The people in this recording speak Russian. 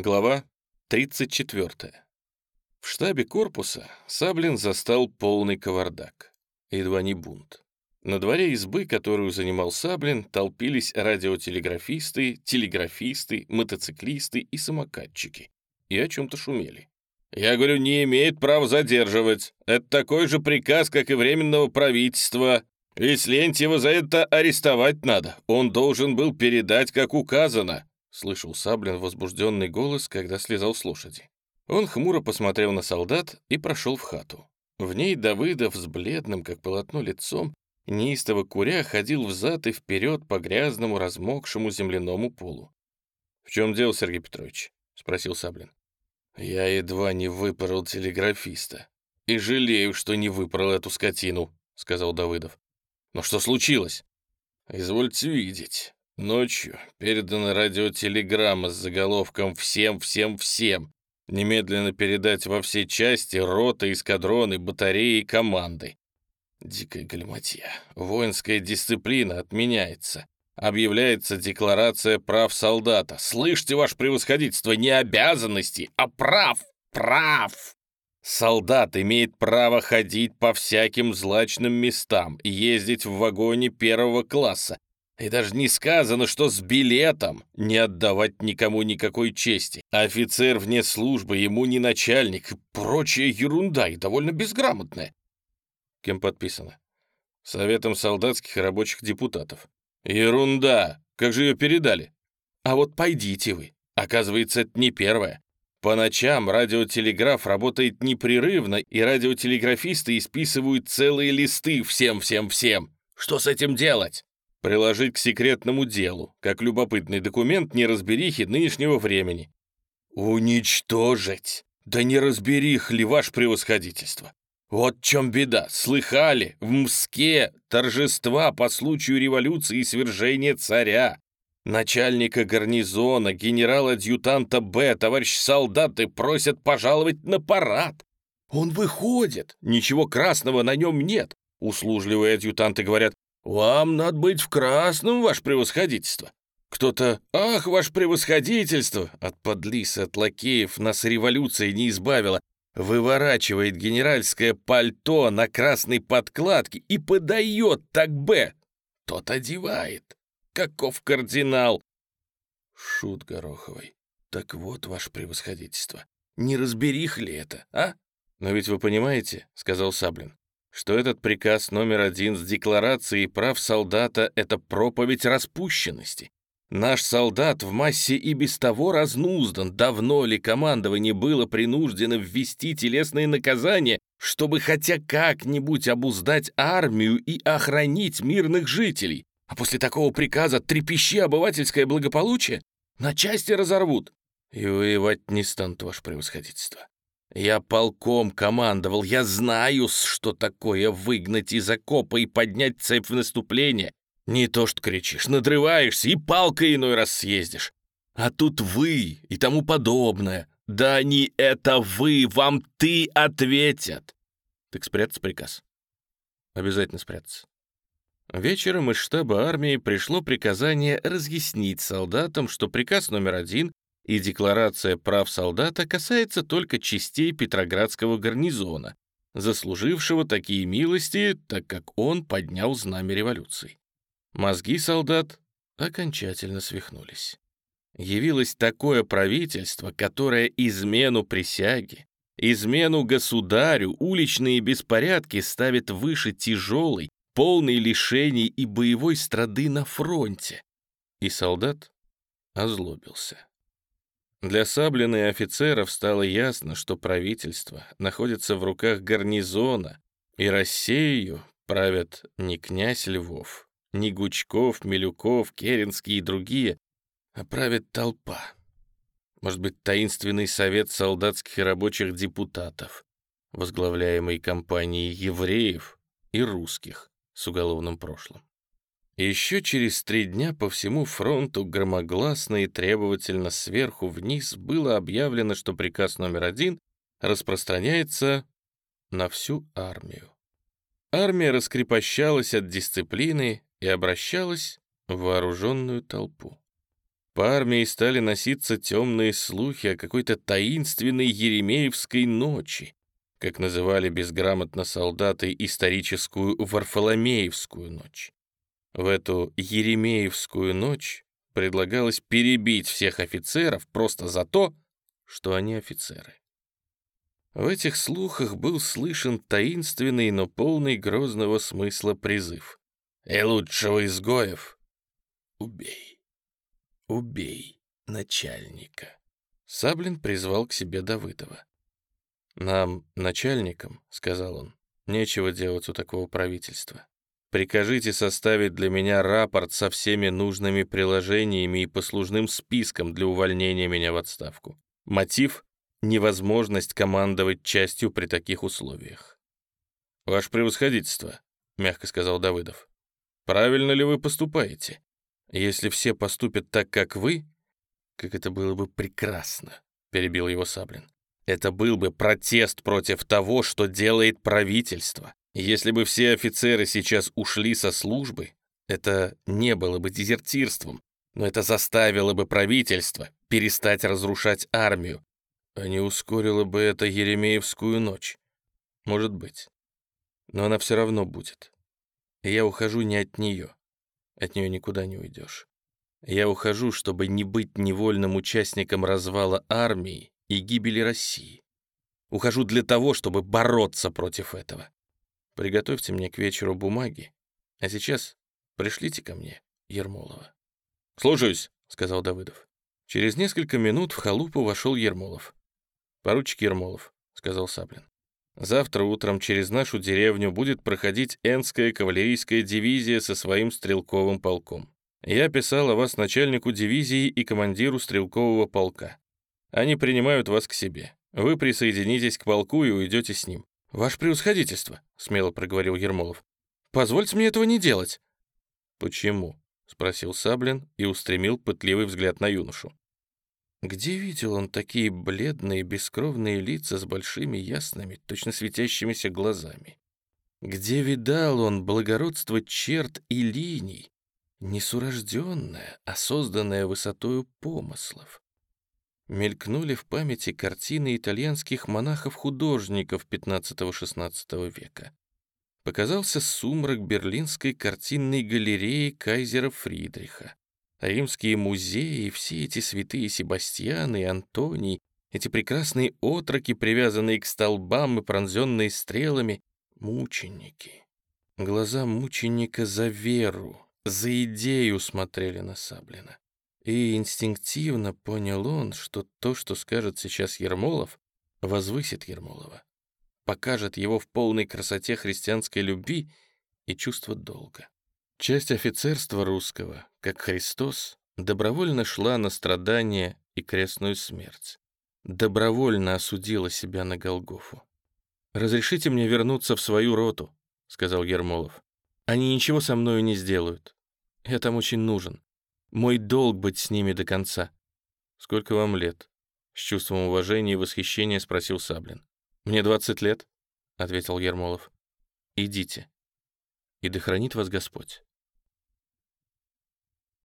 Глава 34. В штабе корпуса Саблин застал полный кавардак. Едва не бунт. На дворе избы, которую занимал Саблин, толпились радиотелеграфисты, телеграфисты, мотоциклисты и самокатчики. И о чем-то шумели. «Я говорю, не имеет права задерживать. Это такой же приказ, как и Временного правительства. Ведь Лентьева за это арестовать надо. Он должен был передать, как указано. Слышал Саблин возбужденный голос, когда слезал с лошади. Он хмуро посмотрел на солдат и прошел в хату. В ней Давыдов с бледным, как полотно, лицом, неистово куря, ходил взад и вперед по грязному, размокшему земляному полу. «В чем дело, Сергей Петрович?» — спросил Саблин. «Я едва не выпорол телеграфиста. И жалею, что не выпорол эту скотину», — сказал Давыдов. «Но что случилось?» «Извольте видеть. Ночью передана радиотелеграмма с заголовком «Всем, всем, всем». Немедленно передать во все части роты, эскадроны, батареи и команды. Дикая галиматья. Воинская дисциплина отменяется. Объявляется декларация прав солдата. Слышите, ваше превосходительство, не обязанности, а прав, прав. Солдат имеет право ходить по всяким злачным местам, ездить в вагоне первого класса, и даже не сказано, что с билетом не отдавать никому никакой чести. Офицер вне службы, ему не начальник, и прочая ерунда, и довольно безграмотная. Кем подписано? Советом солдатских и рабочих депутатов. Ерунда! Как же ее передали? А вот пойдите вы. Оказывается, это не первое. По ночам радиотелеграф работает непрерывно, и радиотелеграфисты исписывают целые листы всем-всем-всем. Что с этим делать? Приложить к секретному делу, как любопытный документ неразберихи нынешнего времени. Уничтожить! Да не разберих ли ваше превосходительство? Вот в чем беда. Слыхали? В Мске торжества по случаю революции и свержения царя. Начальника гарнизона, генерал-адъютанта Б, товарищ солдаты просят пожаловать на парад. Он выходит, ничего красного на нем нет. Услужливые адъютанты говорят, «Вам надо быть в красном, ваше превосходительство». Кто-то «Ах, ваше превосходительство!» От подлиса, от лакеев нас революция не избавила. Выворачивает генеральское пальто на красной подкладке и подает так Б. Тот одевает. Каков кардинал? Шут Гороховый. Так вот, ваше превосходительство, не разберих ли это, а? Но ведь вы понимаете, сказал Саблин, что этот приказ номер один с декларацией прав солдата — это проповедь распущенности. Наш солдат в массе и без того разнуздан. Давно ли командование было принуждено ввести телесные наказания, чтобы хотя как-нибудь обуздать армию и охранить мирных жителей? А после такого приказа трепещи обывательское благополучие на части разорвут. И воевать не станут, ваше превосходительство. Я полком командовал, я знаю, что такое выгнать из окопа и поднять цепь в наступление. Не то что кричишь, надрываешься и палкой иной раз съездишь. А тут вы и тому подобное. Да не это вы, вам ты ответят. Так спрятаться приказ. Обязательно спрятаться. Вечером из штаба армии пришло приказание разъяснить солдатам, что приказ номер один и Декларация прав солдата касается только частей Петроградского гарнизона, заслужившего такие милости, так как он поднял знамя революции. Мозги солдат окончательно свихнулись. Явилось такое правительство, которое измену присяги, измену государю, уличные беспорядки ставит выше тяжелой, полной лишений и боевой страды на фронте. И солдат озлобился. Для Саблина и офицеров стало ясно, что правительство находится в руках гарнизона, и Россию правят не князь Львов, не Гучков, Милюков, Керенский и другие, а правит толпа. Может быть, таинственный совет солдатских и рабочих депутатов, возглавляемый компанией евреев и русских с уголовным прошлым. Еще через три дня по всему фронту громогласно и требовательно сверху вниз было объявлено, что приказ номер один распространяется на всю армию. Армия раскрепощалась от дисциплины и обращалась в вооруженную толпу. По армии стали носиться темные слухи о какой-то таинственной Еремеевской ночи, как называли безграмотно солдаты историческую Варфоломеевскую ночь. В эту Еремеевскую ночь предлагалось перебить всех офицеров просто за то, что они офицеры. В этих слухах был слышен таинственный, но полный грозного смысла призыв. «И лучшего изгоев убей, убей начальника». Саблин призвал к себе Давыдова. «Нам, начальникам, — сказал он, — нечего делать у такого правительства. Прикажите составить для меня рапорт со всеми нужными приложениями и послужным списком для увольнения меня в отставку. Мотив — невозможность командовать частью при таких условиях. «Ваше превосходительство», — мягко сказал Давыдов, — «правильно ли вы поступаете? Если все поступят так, как вы, как это было бы прекрасно», — перебил его Саблин. Это был бы протест против того, что делает правительство. Если бы все офицеры сейчас ушли со службы, это не было бы дезертирством, но это заставило бы правительство перестать разрушать армию, а не ускорило бы это Еремеевскую ночь. Может быть. Но она все равно будет. И я ухожу не от нее. От нее никуда не уйдешь. Я ухожу, чтобы не быть невольным участником развала армии и гибели России. Ухожу для того, чтобы бороться против этого. Приготовьте мне к вечеру бумаги, а сейчас пришлите ко мне Ермолова». «Слушаюсь», — сказал Давыдов. Через несколько минут в халупу вошел Ермолов. «Поручик Ермолов», — сказал Саблин. «Завтра утром через нашу деревню будет проходить Энская кавалерийская дивизия со своим стрелковым полком. Я писал о вас начальнику дивизии и командиру стрелкового полка. Они принимают вас к себе. Вы присоединитесь к полку и уйдете с ним. «Ваше превосходительство», — смело проговорил Ермолов. «Позвольте мне этого не делать». «Почему?» — спросил Саблин и устремил пытливый взгляд на юношу. Где видел он такие бледные, бескровные лица с большими ясными, точно светящимися глазами? Где видал он благородство черт и линий, несурожденное, а созданное высотою помыслов? Мелькнули в памяти картины итальянских монахов-художников XV-XVI века. Показался сумрак берлинской картинной галереи кайзера Фридриха. Римские музеи, все эти святые Себастьяны и Антоний, эти прекрасные отроки, привязанные к столбам и пронзенные стрелами, мученики. Глаза мученика за веру, за идею смотрели на Саблина. И инстинктивно понял он, что то, что скажет сейчас Ермолов, возвысит Ермолова, покажет его в полной красоте христианской любви и чувства долга. Часть офицерства русского, как Христос, добровольно шла на страдания и крестную смерть. Добровольно осудила себя на Голгофу. «Разрешите мне вернуться в свою роту», — сказал Ермолов. «Они ничего со мною не сделают. Я там очень нужен. Мой долг быть с ними до конца. Сколько вам лет? С чувством уважения и восхищения спросил Саблин. Мне 20 лет, ответил Ермолов. Идите. И да хранит вас Господь.